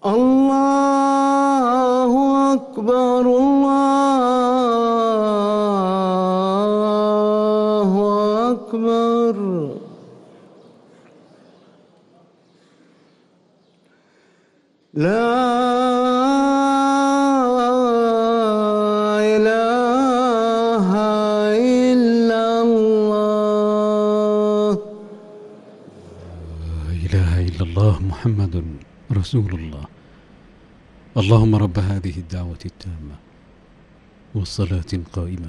الله أكبر الله أكبر. لا إله إلا الله. لا إله إلا الله محمد رسول الله. اللهم رب هذه الدعوة التامة والصلاة القائمة.